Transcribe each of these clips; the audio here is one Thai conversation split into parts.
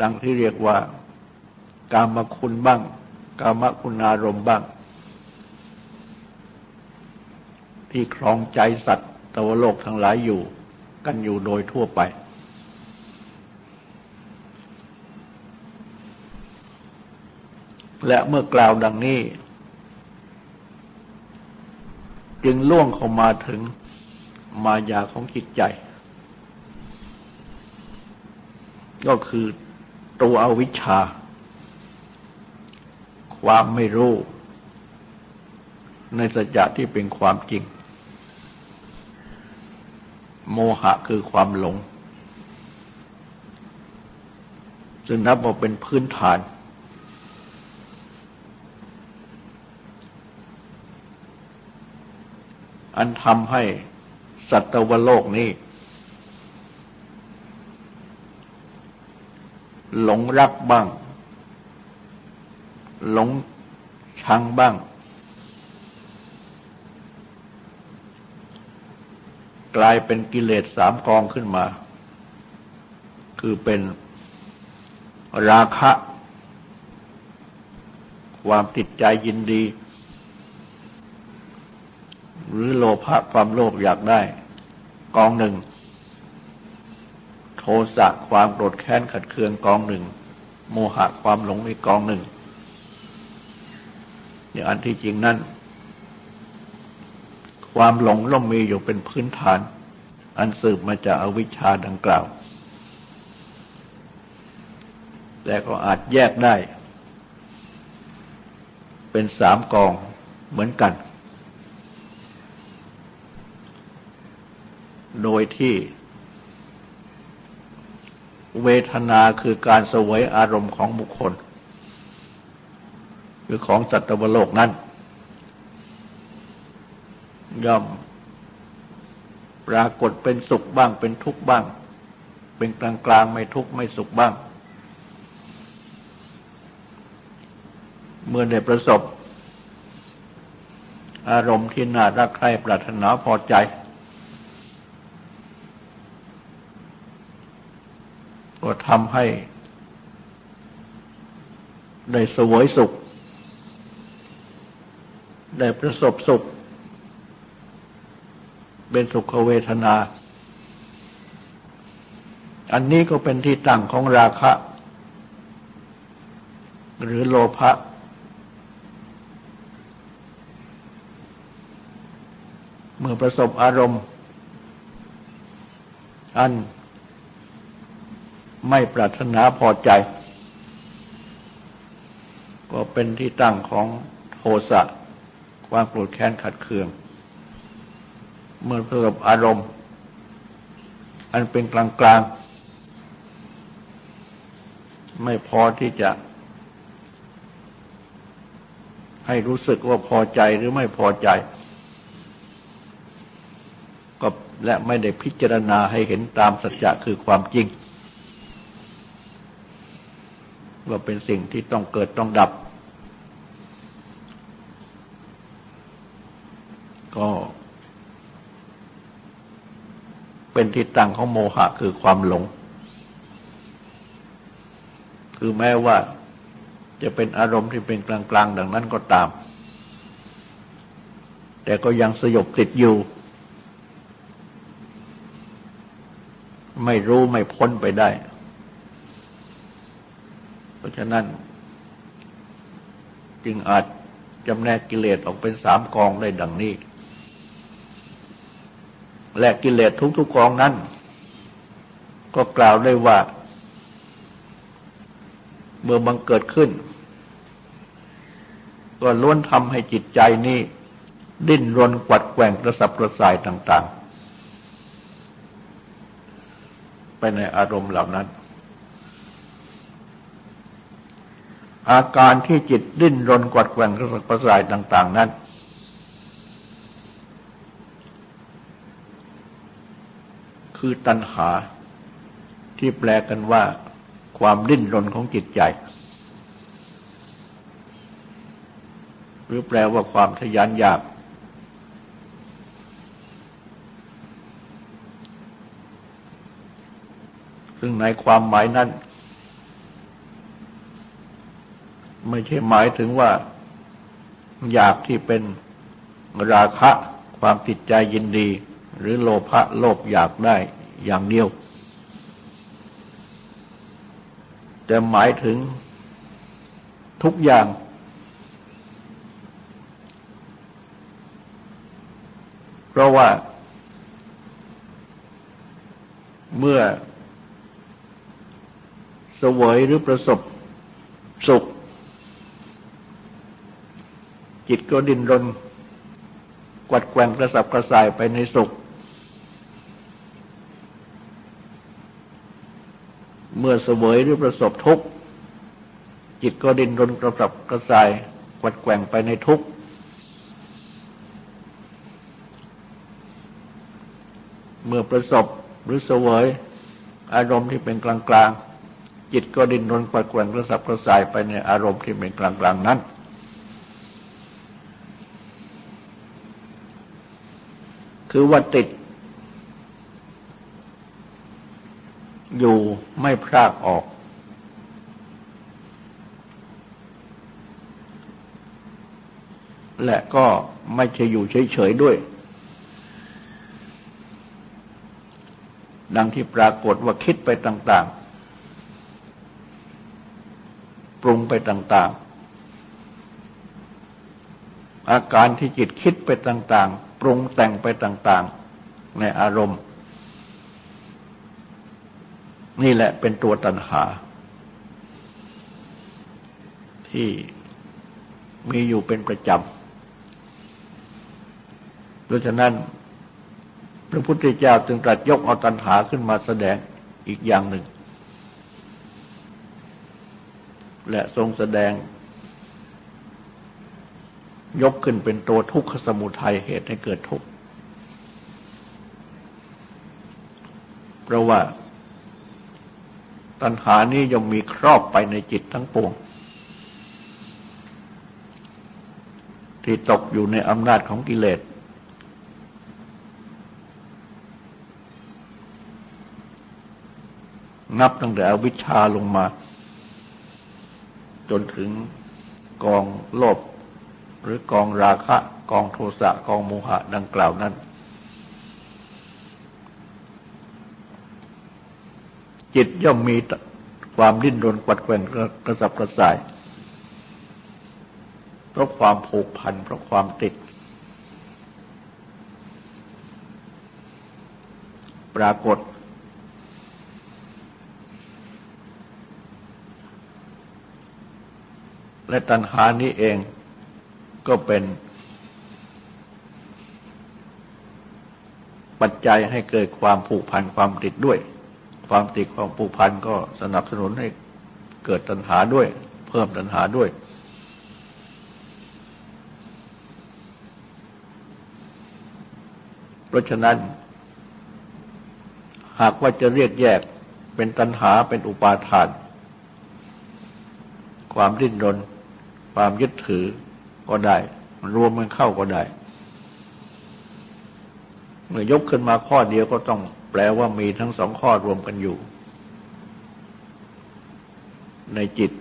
ดังที่เรียกว่ากามคุณบ้าง กามคุณอารมณ์บ้าง ที่ครองใจสัตว์ตวโลกทั้งหลายอยู่ กันอยู่โดยทั่วไป และเมื่อกล่าวดังนี้ จึงล่วงเข้ามาถึงมายาของจิตใจ ก็คือ ตัวอวิชชา ความไม่รู้ ในสัจจะที่เป็นความจริง โมหะคือความหลง ซึ่งนับว่าเป็นพื้นฐาน อันทำให้สัตวโลกนี้ หลงรักบ้าง หลงชังบ้าง กลายเป็นกิเลสสามกองขึ้นมา คือเป็นราคะ ความติดใจยินดี หรือโลภะความโลภอยากได้ กองหนึ่ง สะความโกรธแค้นขัดเคืองกองหนึ่ง โมหะความหลงอีกกองหนึ่งอย่างอันที่จริงนั้นความหลงล่มมีอยู่เป็นพื้นฐาน อันสืบมาจากอวิชชาดังกล่าว แต่ก็อาจแยกได้ เป็นสามกองเหมือนกัน โดยที่ เวทนาคือการสวยอารมณ์ของบุคคลหรือของสัตวโลกนั้น ย่อมปรากฏเป็นสุขบ้าง เป็นทุกข์บ้าง เป็นกลางกลางไม่ทุกข์ไม่สุขบ้าง เมื่อได้ประสบ อารมณ์ที่น่ารักใคร่ปรารถนาพอใจ ก็ทำให้ ได้สวยสุข ได้ประสบสุข เป็นสุขเวทนา อันนี้ก็เป็นที่ตั้งของราคะ หรือโลภะเมื่อประสบอารมณ์ อัน ไม่ปรารถนาพอใจ ก็เป็นที่ตั้งของโทสะความโกรธแค้นขัดเคือง เมื่อประสบอารมณ์ อันเป็นกลางกลางไม่พอที่จะ ให้รู้สึกว่าพอใจหรือไม่พอใจก็และไม่ได้พิจารณาให้เห็นตามสัจจะคือความจริง ว่าเป็นสิ่งที่ต้องเกิดต้องดับ ก็ เป็นที่ตั้งของโมหะคือความหลง คือแม้ว่าจะเป็นอารมณ์ที่เป็นกลางๆ ดังนั้นก็ตาม แต่ก็ยังสยบติดอยู่ ไม่รู้ไม่พ้นไปได้ ฉะนั้น จึงอาจจำแนกกิเลสออกเป็นสามกองได้ดังนี้ และกิเลสทุกๆกองนั้น ก็กล่าวได้ว่า เมื่อบังเกิดขึ้น ก็ล้วนทำให้จิตใจนี้ ดิ้นรนกวัดแกว่งกระสับกระส่ายต่าง ๆ ไปในอารมณ์เหล่านั้น อาการที่จิตดิ้นรนกวัดแกว่งกระสับกระส่ายต่าง ๆ นั้น คือตัณหาที่แปลกันว่าความดิ้นรนของจิตใจ หรือแปลว่าความทยานอยากซึ่งในความหมายนั้น ไม่ใช่หมายถึงว่าอยากที่เป็นราคะความติดใจยินดี หรือโลภะโลภอยากได้อย่างเดียว แต่หมายถึงทุกอย่าง เพราะว่า เมื่อสวยหรือประสบสุข จิตก็ดิ้นรน กวัดแกว่งกระสับกระส่ายไปในสุข เมื่อเสวยหรือประสบทุกข์ จิตก็ดิ้นรนกระสับกระส่าย กวัดแกว่งไปในทุกข์เมื่อประสบหรือเสวยอารมณ์ที่เป็นกลางๆ จิตก็ดิ้นรนกวัดแกว่งกระสับกระส่ายไปในอารมณ์ที่เป็นกลางๆนั้น คือว่าติด อยู่ไม่พรากออก และก็ไม่ใช่อยู่เฉยๆด้วย ดังที่ปรากฏว่าคิดไปต่างๆ ปรุงไปต่างๆ อาการที่จิตคิดไปต่างๆ รุงแต่งไปต่าง ๆ ในอารมณ์ นี่แหละเป็นตัวตัณหา ที่มีอยู่เป็นประจำดังนั้น พระพุทธเจ้าจึงตรัสยกเอาตัณหาขึ้นมาแสดงอีกอย่างหนึ่ง และทรงแสดง ยกขึ้นเป็นตัวทุกขสมุทัยเหตุให้เกิดทุกข์เพราะว่า ตัณหานี้ย่อมมีครอบไปในจิตทั้งปวง ที่ตกอยู่ในอำนาจของกิเลส นับตั้งแต่อวิชชาลงมา จนถึงกองโลภ หรือกองราคะกองโทสะกองโมหะดังกล่าวนั้น จิตย่อมมีความดิ้นรนกวัดแกว่งกระสับกระส่าย เพราะความผูกพันเพราะความติด ปรากฏ และตัณหานี้เอง ก็เป็น ปัจจัยให้เกิดความผูกพันความติดด้วย ความติดความผูกพันก็สนับสนุนให้เกิดตัณหาด้วย เพิ่มตัณหาด้วย เพราะฉะนั้น หากว่าจะเรียกแยกเป็นตัณหาเป็นอุปาทาน ความดิ้นรน ความยึดถือ ก็ได้รวมมันเข้าก็ได้ เมื่อยกขึ้นมาข้อเดียวก็ต้องแปลว่ามีทั้งสองข้อรวมกันอยู่ ในจิต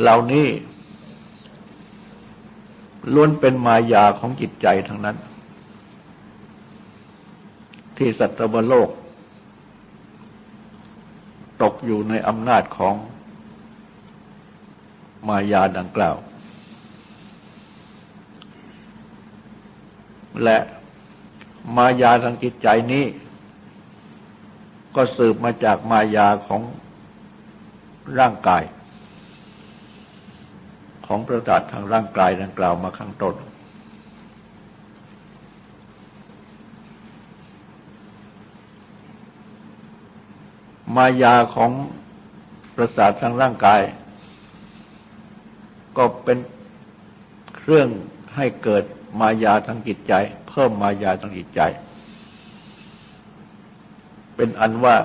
เหล่านี้ล้วนเป็นมายาของจิตใจทั้งนั้น ที่สัตวโลก ตกอยู่ในอำนาจของ มายาดังกล่าว และมายาทางจิตใจนี้ ก็สืบมาจากมายาของร่างกาย ของประสาททางร่างกายดังกล่าวมาข้างต้นมายาของประสาททางร่างกาย ก็เป็นเครื่องให้เกิดมายาทางจิตใจ เพิ่มมายาทางจิตใจ เป็นอันว่า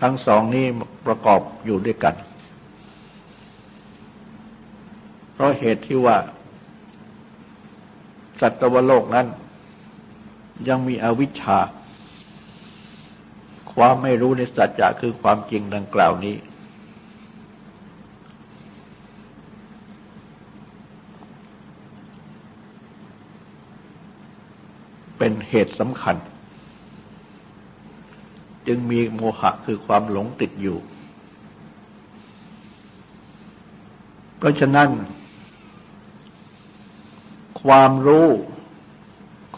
ทั้งสองนี้ประกอบอยู่ด้วยกัน เพราะเหตุที่ว่า สัตวโลกนั้น ยังมีอวิชชา ความไม่รู้ในสัจจะคือความจริงดังกล่าวนี้ เป็นเห ตุสำคัญ จึงมีโมหะคือความหลงติดอยู่ เพราะฉะนั้น ความรู้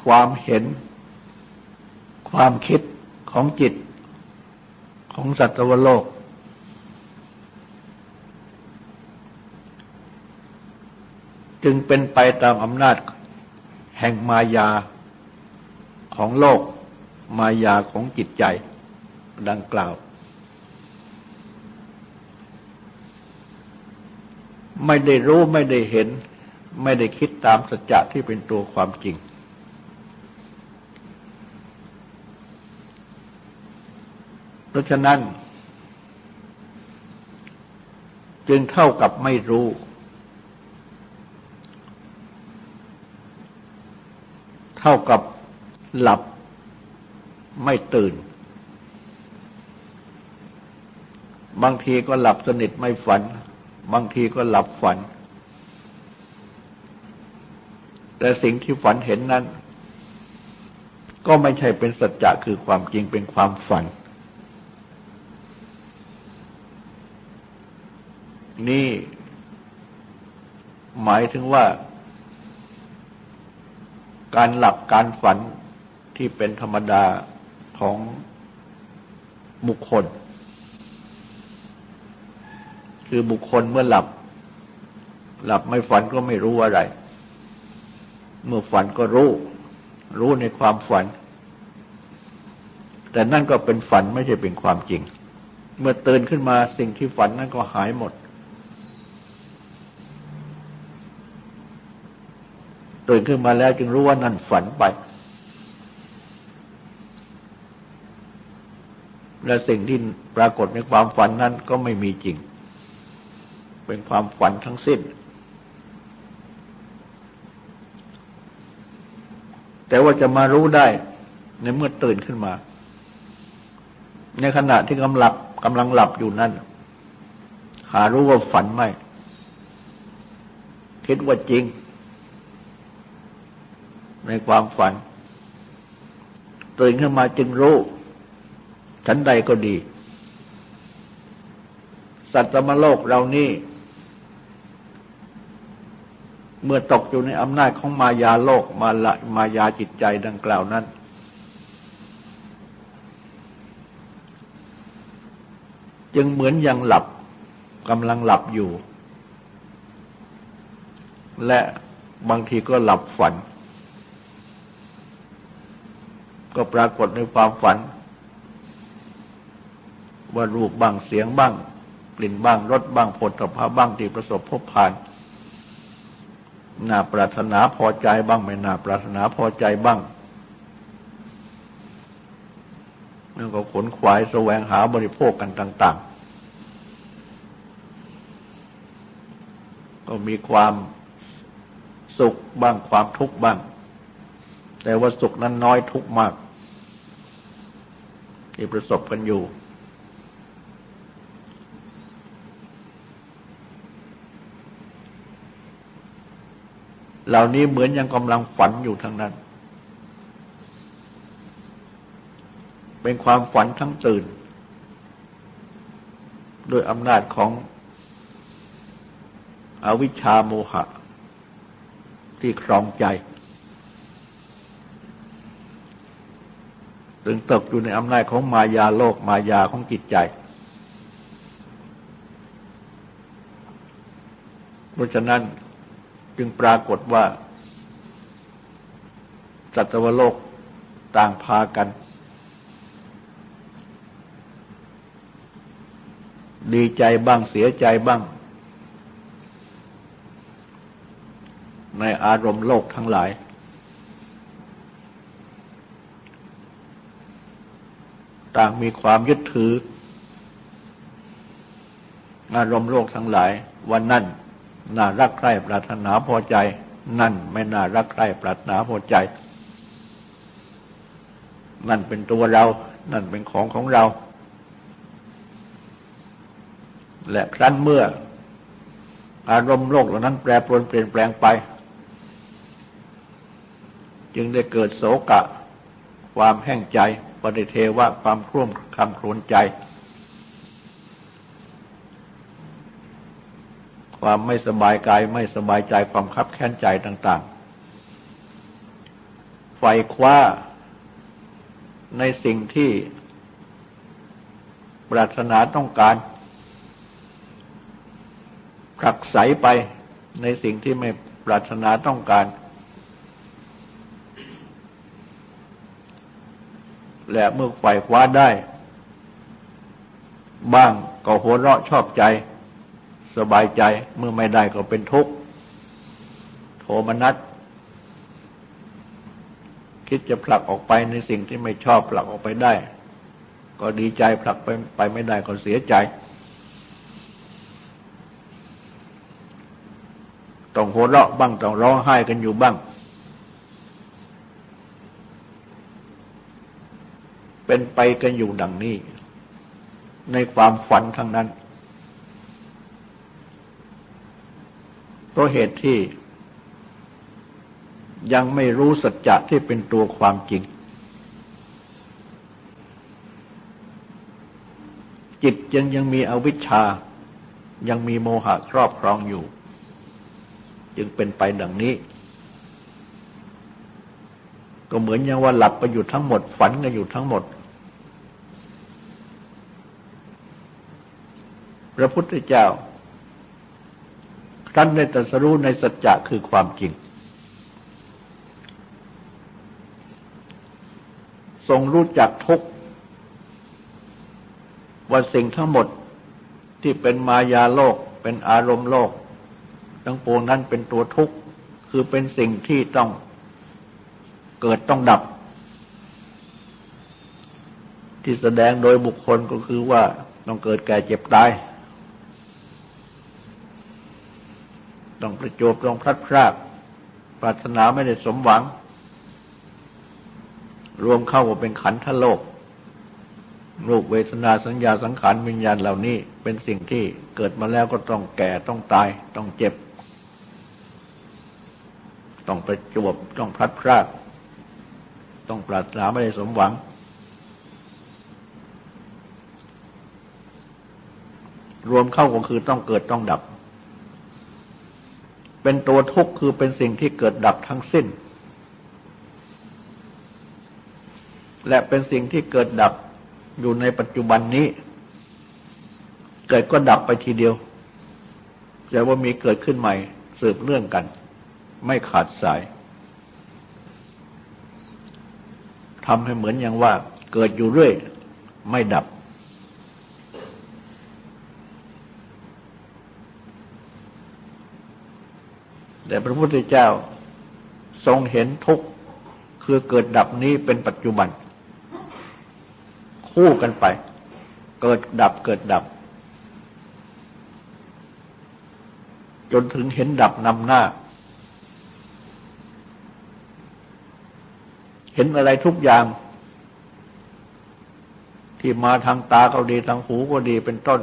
ความเห็น ความคิดของจิตของสัตวโลก จึงเป็นไปตามอำนาจแห่งมายา ของโลกมายาของจิตใจดังกล่าว ไม่ได้รู้ไม่ได้เห็น ไม่ได้คิดตามสัจจะที่เป็นตัวความจริงราะฉะนั้น จึงเท่ากับไม่รู้เท่ากับ หลับไม่ตื่น บางทีก็หลับสนิทไม่ฝัน บางทีก็หลับฝัน แต่สิ่งที่ฝันเห็นนั้น ก็ไม่ใช่เป็นสัจจะคือความจริงเป็นความฝัน นี่หมายถึงว่าการหลับการฝัน ที่เป็นธรรมดาของบุคคล คือบุคคลเมื่อหลับ หลับไม่ฝันก็ไม่รู้อะไร เมื่อฝันก็รู้ รู้ในความฝัน แต่นั่นก็เป็นฝันไม่ใช่เป็นความจริง เมื่อตื่นขึ้นมาสิ่งที่ฝันนั่นก็หายหมด ตื่นขึ้นมาแล้วจึงรู้ว่านั่นฝันไป และสิ่งที่ปรากฏในความฝันนั้นก็ไม่มีจริง เป็นความฝันทั้งสิ้น แต่ว่าจะมารู้ได้ในเมื่อตื่นขึ้นมา ในขณะที่กำลังกำลังหลับอยู่นั่นหารู้ว่าฝันไหมคิดว่าจริง ในความฝัน ตื่นขึ้นมาจึงรู้ ฉันใดก็ดี สัตว์มโลกเรานี่ เมื่อตกอยู่ในอำนาจของมายาโลกมาละมายาจิตใจดังกล่าวนั้น จึงเหมือนยังหลับกำลังหลับอยู่ และบางทีก็หลับฝัน ก็ปรากฏในความฝัน ว่ารูปบ้างเสียงบ้าง กลิ่นบ้างรสบ้างผลตภะบ้างที่ประสบพบผ่านน่าปรารถนาพอใจบ้างไม่น่าปรารถนาพอใจบ้างแล้วก็ขนขวายแสวงหาบริโภคกันต่าง ๆ ก็มีความสุขบ้างความทุกข์บ้าง แต่ว่าสุขนั้นน้อยทุกข์มาก ที่ประสบกันอยู่ เหล่านี้เหมือนยังกำลังฝันอยู่ทั้งนั้น เป็นความฝันทั้งตื่น โดยอำนาจของอวิชชาโมหะ ที่ครองใจถึงตกอยู่ในอำนาจของมายาโลกมายาของจิตใจ เพราะฉะนั้น จึงปรากฏว่าสัตวโลกต่างพากัน ดีใจบ้างเสียใจบ้าง ในอารมณ์โลกทั้งหลาย ต่างมีความยึดถือ อารมณ์โลกทั้งหลายวันนั่น น่ารักใคร่ปรารถนาพอใจ นั่นไม่น่ารักใคร่ปรารถนาพอใจ นั่นเป็นตัวเรา นั่นเป็นของของเรา และครั้นเมื่อ อารมณ์โลกเหล่านั้นแปรปรวนเปลี่ยนแปลงไป จึงได้เกิดโศกะ ความแห้งใจปฏิเทวะความครุ่มคำครวนใจ ความไม่สบายกายไม่สบายใจความคับแค้นใจต่าง ๆ ไฟคว้าในสิ่งที่ปรารถนาต้องการผลักใสไปในสิ่งที่ไม่ปรารถนาต้องการ และเมื่อไฝ่คว้าได้ บ้างก็หัวเราะชอบใจ สบายใจเมื่อไม่ได้ก็เป็นทุกข์โทมนัสคิดจะผลักออกไปในสิ่งที่ไม่ชอบผลักออกไปได้ ก็ดีใจผลักไปไปไม่ได้ก็เสียใจ ต้องหัวเราะบ้างต้องร้องไห้กันอยู่บ้าง เป็นไปกันอยู่ดังนี้ ในความฝันทั้งนั้น ตัวเหตุที่ยังไม่รู้สัจจะที่เป็นตัวความจริง จิตยังยังมีอวิชชา ยังมีโมหะครอบครองอยู่ จึงเป็นไปดังนี้ ก็เหมือนอย่างว่าหลับไปอยู่ทั้งหมด ฝันกันอยู่ทั้งหมด พระพุทธเจ้า ท่านได้ตรัสรู้ในสัจจะคือความจริง ทรงรู้จักทุกว่าสิ่งทั้งหมดที่เป็นมายาโลก เป็นอารมณ์โลก ทั้งปวงนั้นเป็นตัวทุกข์ คือเป็นสิ่งที่ต้องเกิดต้องดับ ที่แสดงโดยบุคคลก็คือว่าต้องเกิดแก่เจ็บตาย ต้องประจบต้องพลัดพรากปรารถนาไม่ได้สมหวัง รวมเข้าว่าเป็นขันธโลก รูปเวทนาสัญญาสังขารวิญญาณเหล่านี้ เป็นสิ่งที่เกิดมาแล้วก็ต้องแก่ต้องตาย ต้องเจ็บ ต้องประจวบต้องพลัดพราก ต้องปรารถนาไม่ได้สมหวัง รวมเข้าก็คือต้องเกิดต้องดับ เป็นตัวทุกข์คือเป็นสิ่งที่เกิดดับทั้งสิ้น และเป็นสิ่งที่เกิดดับอยู่ในปัจจุบันนี้ เกิดก็ดับไปทีเดียวแต่ว่ามีเกิดขึ้นใหม่สืบเนื่องกัน ไม่ขาดสายทำให้เหมือนอย่างว่า เกิดอยู่เรื่อย ไม่ดับ แต่พระพุทธเจ้าทรงเห็นทุกข์คือเกิดดับนี้เป็นปัจจุบัน คู่กันไป เกิดดับเกิดดับ จนถึงเห็นดับนำหน้า เห็นอะไรทุกอย่าง ที่มาทางตาก็ดีทางหูก็ดีเป็นต้น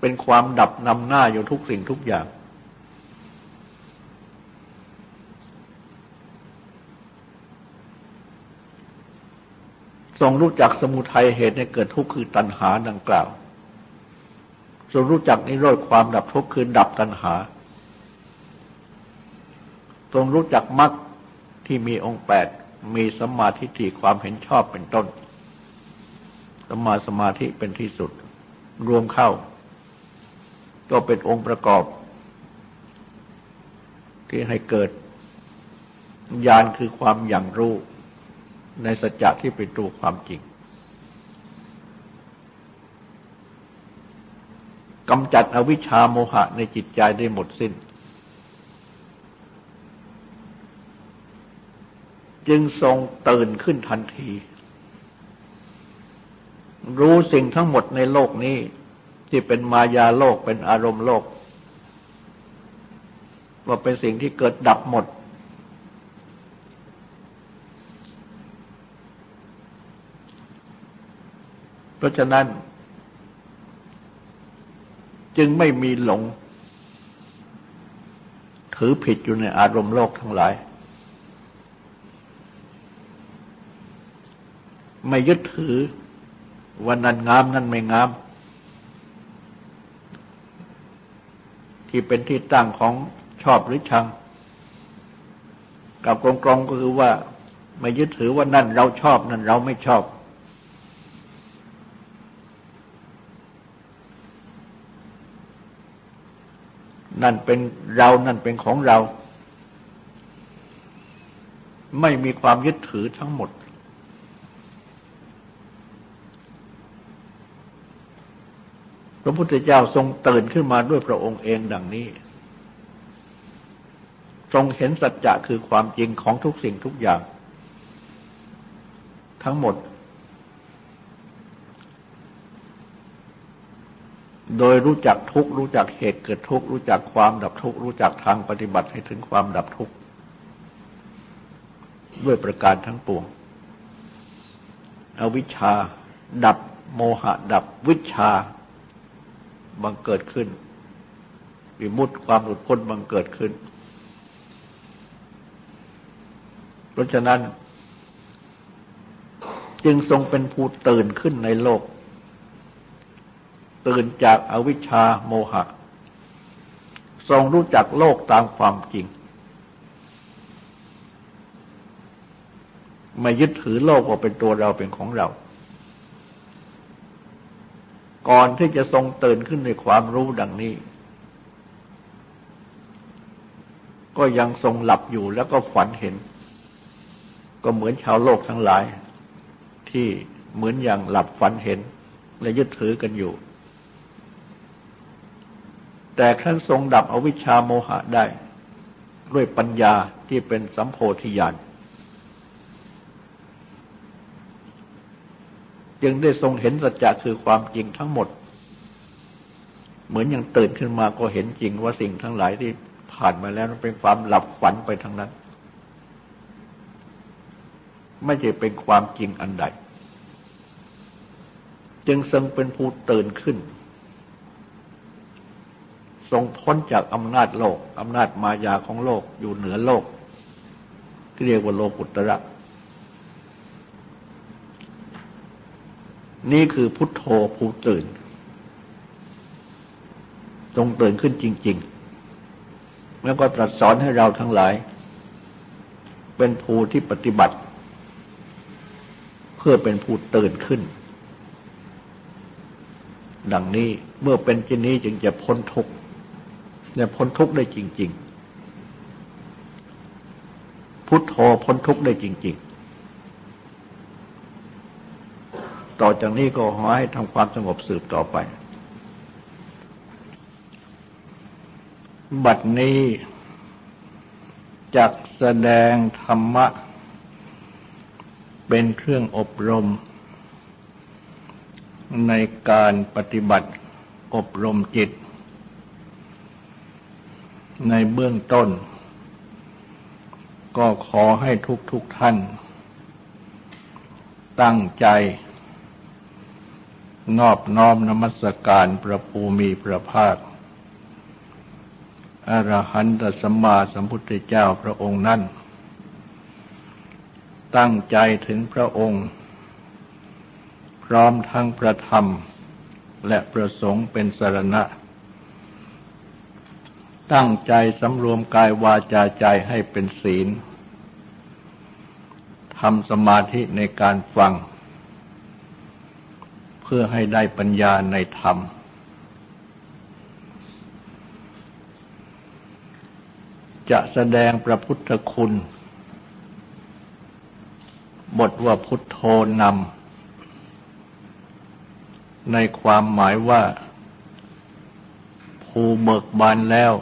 เป็นความดับนำหน้าอยู่ทุกสิ่งทุกอย่าง ทรงรู้จักสมุทัยเหตุในเกิดทุกข์คือตัณหาดังกล่าว ทรงรู้จักนิโรธความดับทุกข์คือดับตัณหา ทรงรู้จักมรรคที่มีองค์แปดมีสมาธิที่ความเห็นชอบเป็นต้นสมาสมาธิเป็นที่สุด รวมเข้า ก็เป็นองค์ประกอบ ที่ให้เกิดญาณคือความอย่างรู้ในสัจจะที่เป็นตัวความจริงกำจัดอวิชชาโมหะในจิตใจได้หมดสิน้น จึงทรงตื่นขึ้นทันที รู้สิ่งทั้งหมดในโลกนี้ ที่เป็นมายาโลกเป็นอารมณ์โลก ว่าเป็นสิ่งที่เกิดดับหมด เพราะฉะนั้น จึงไม่มีหลง ถือผิดอยู่ในอารมณ์โลกทั้งหลาย ไม่ยึดถือว่านั่นงามนั่นไม่งาม ที่เป็นที่ตั้งของชอบหรือชังกับกลงๆก็คือว่าไม่ยึดถือว่านั่นเราชอบนั่นเราไม่ชอบ นั่นเป็นเรานั่นเป็นของเรา ไม่มีความยึดถือทั้งหมด พระพุทธเจ้าทรงตื่นขึ้นมาด้วยพระองค์เองดังนี้ ทรงเห็นสัจจะคือความจริงของทุกสิ่งทุกอย่าง ทั้งหมด โดยรู้จักทุกรู้จักเหตุเกิดทุกรู้จักความดับทุกรู้จักทางปฏิบัติให้ถึงความดับทุกด้วยประการทั้งปวง อวิชชา ดับ โมหะ ดับวิชา บังเกิดขึ้น วิมุตติความหลุดพ้นบังเกิดขึ้น เพราะฉะนั้น จึงทรงเป็นผู้ตื่นขึ้นในโลก ตื่นจากอาวิชชาโมหะ ทรงรู้จักโลกตามความจริง ไม่ยึดถือโลกว่าเป็นตัวเราเป็นของเรา ก่อนที่จะทรงตื่นขึ้นในความรู้ดังนี้ ก็ยังทรงหลับอยู่แล้วก็ฝันเห็น ก็เหมือนชาวโลกทั้งหลาย ที่เหมือนอย่างหลับฝันเห็น และยึดถือกันอยู่ แต่ท่านทรงดับอวิชชาโมหะได้ ด้วยปัญญาที่เป็นสัมโพธิญาณ จึงได้ทรงเห็นสัจจะคือความจริงทั้งหมด เหมือนอย่างตื่นขึ้นมาก็เห็นจริงว่าสิ่งทั้งหลายที่ผ่านมาแล้วมันเป็นความหลับฝันไปทั้งนั้น ไม่ใช่เป็นความจริงอันใด จึงทรงเป็นผู้ตื่นขึ้น ทรงพ้นจากอำนาจโลกอำนาจมายาของโลกอยู่เหนือโลกที่เรียกว่าโลกุตระ นี่คือพุทโธผู้ตื่นทรงตื่นขึ้นจริง ๆ แล้วก็ตรัสสอนให้เราทั้งหลาย เป็นผู้ที่ปฏิบัติ เพื่อเป็นผู้ตื่นขึ้น ดังนี้เมื่อเป็นเช่นนี้จึงจะพ้นทุกข์เนี่ยพ้นทุกข์ได้จริง ๆ พุทโธพ้นทุกข์ได้จริง ๆ ต่อจากนี้ก็ขอให้ทำความสงบสืบต่อไป บัดนี้จักแสดงธรรมะ เป็นเครื่องอบรม ในการปฏิบัติอบรมจิต ในเบื้องต้น ก็ขอให้ทุกทุกท่าน ตั้งใจ นอบน้อมนมัสการพระภูมิพระภาค อรหันตสัมมาสัมพุทธเจ้าพระองค์นั้น ตั้งใจถึงพระองค์ พร้อมทั้งพระธรรมและประสงค์เป็นสรณะ ตั้งใจสำรวมกายวาจาใจให้เป็นศีลทำสมาธิในการฟัง พื่อให้ได้ปัญญาในธรรม จะแสดงพระพุทธคุณ บทว่าพุทโธนำในความหมายว่า ภูเบิกบานแล้ว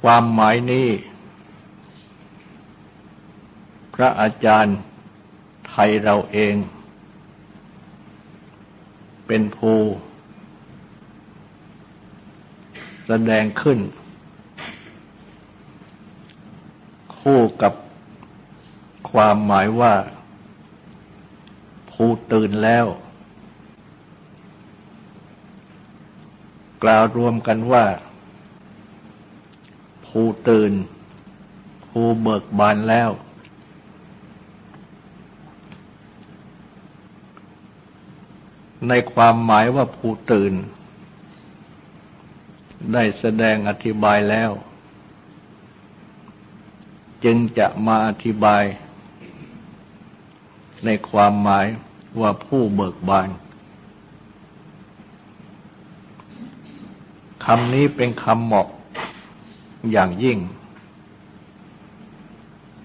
ความหมายนี้ ระอาจารย์ไทยเราเอง เป็นภูแสดงขึ้น คู่กับความหมายว่าผู้ตื่นแล้ว กล่าวรวมกันว่าผู้ตื่นผู้เบิกบานแล้ว ในความหมายว่าผู้ตื่น ได้แสดงอธิบายแล้ว จึงจะมาอธิบาย ในความหมายว่าผู้เบิกบานคำนี้เป็นคำเหมาะอย่างยิ่ง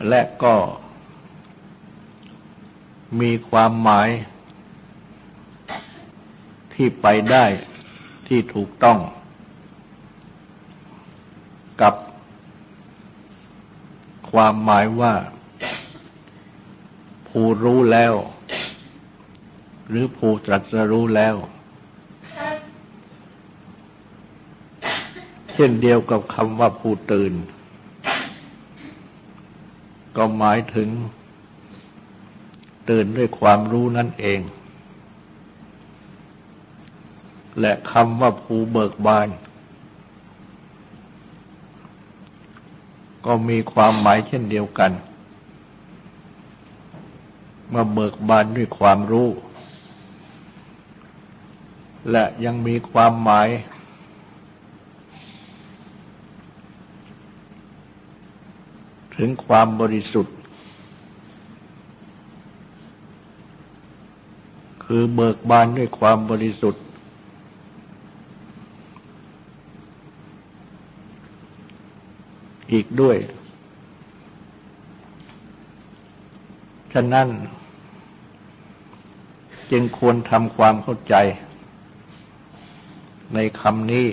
และก็มีความหมาย ที่ไปได้ที่ถูกต้อง กับ ความหมายว่า ผู้รู้แล้ว หรือผู้ตรัสรู้แล้ว เช่นเดียวกับคำว่าผู้ตื่น ก็หมายถึง ตื่นด้วยความรู้นั่นเอง และคำว่าผู้เบิกบาน ก็มีความหมายเช่นเดียวกันมื่อเบิกบานด้วยความรู้ และยังมีความหมาย ถึงความบริสุทธิ์ คือเบิกบานด้วยความบริสุทธิ์ อีกด้วย ฉะนั้น จึงควรทำความเข้าใจ ในคำนี้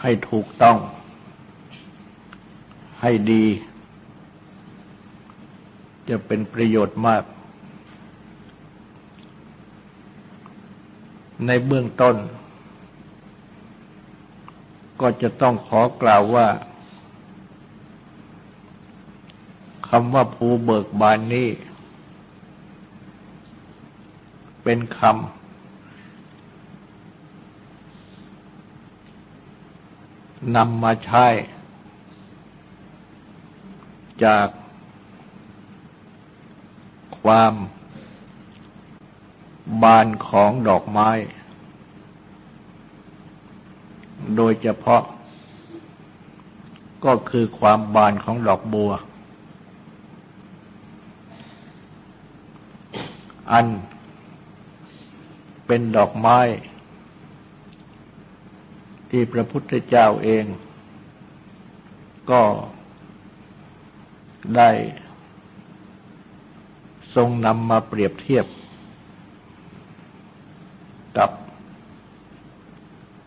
ให้ถูกต้อง ให้ดี จะเป็นประโยชน์มาก ในเบื้องต้น ก็จะต้องขอกล่าวว่าคำว่าภูเบิกบานนี้ เป็นคำนำมาใช้ จากความบานของดอกไม้ โดยเฉพาะ ก็คือความบานของดอกบัว อันเป็นดอกไม้ ที่พระพุทธเจ้าเอง ก็ได้ทรงนำมาเปรียบเทียบกับ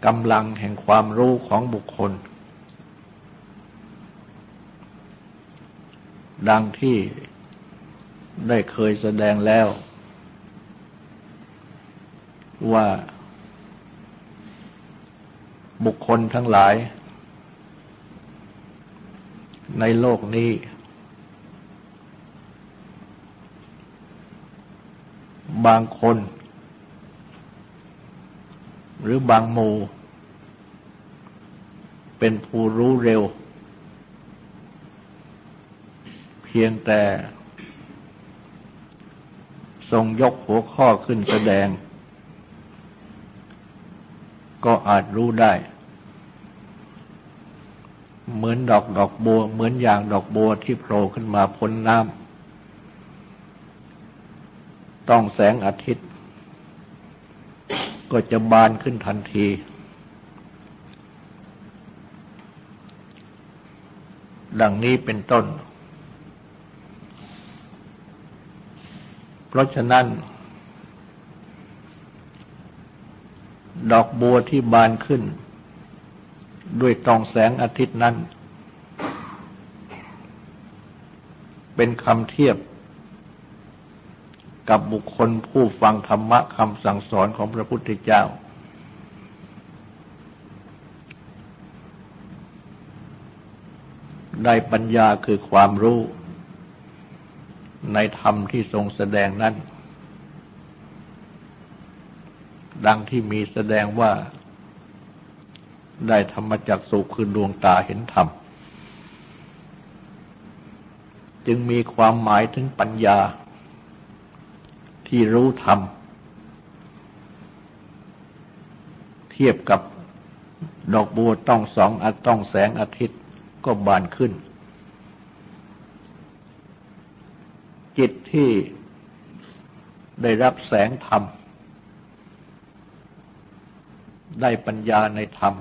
กำลังแห่งความรู้ของบุคคล ดังที่ได้เคยแสดงแล้ว ว่าบุคคลทั้งหลาย ในโลกนี้ บางคน หรือบางหมู่ เป็นผู้รู้เร็ว เพียงแต่ ทรงยกหัวข้อขึ้นแสดง ก็อาจรู้ได้ เหมือนดอกดอกบัว เหมือนอย่างดอกบัวที่โผล่ขึ้นมาพ้นน้ำต้องแสงอาทิตย์ ก็จะบานขึ้นทันที ดังนี้เป็นต้น เพราะฉะนั้น ดอกบัวที่บานขึ้น ด้วยตองแสงอาทิตย์นั้น เป็นคำเทียบ กับบุคคลผู้ฟังธรรมะคำสั่งสอนของพระพุทธเจ้า ได้ปัญญาคือความรู้ในธรรมที่ทรงแสดงนั้น ดังที่มีแสดงว่าได้ธรรมจักสุคือดวงตาเห็นธรรม จึงมีความหมายถึงปัญญา ที่รู้ธรรม เทียบกับดอกบัวต้องสองอัต้องแสงอาทิตย์ก็บานขึ้น จิตที่ได้รับแสงธรรม ได้ปัญญาในธรรม